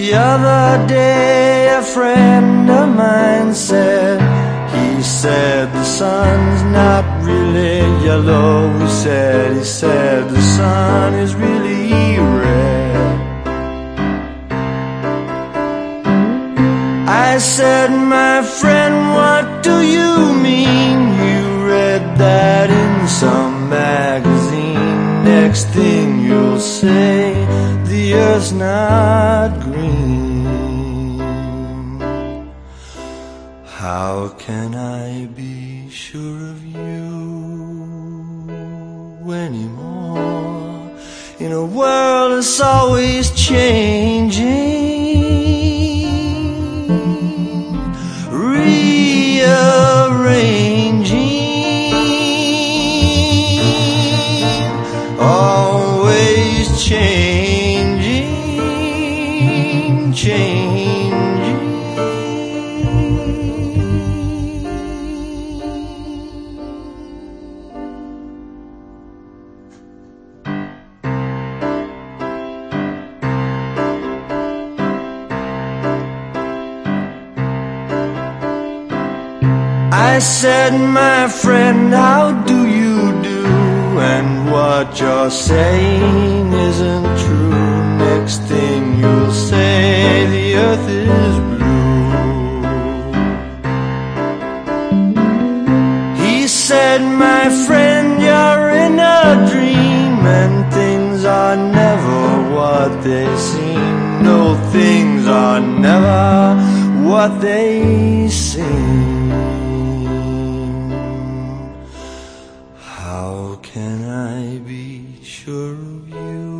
The other day a friend of mine said He said the sun's not really yellow. He said, he said the sun is really red. I said, my friend, what do you Thing you'll say the earth's not green. How can I be sure of you anymore? In a world that's always changing. I said, my friend, how do you do? And what you're saying isn't true. Next thing you'll say, the earth is blue. He said, my friend, you're in a dream, and things are never what they seem. No, things are never what they seem. Can I be sure of you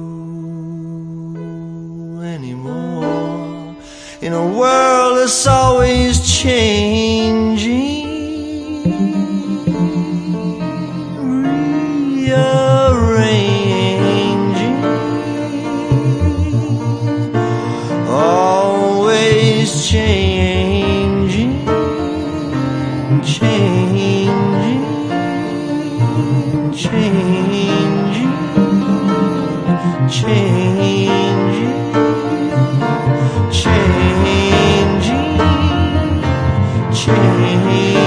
anymore? In a world that's always changing, changing, changing, changing, changing.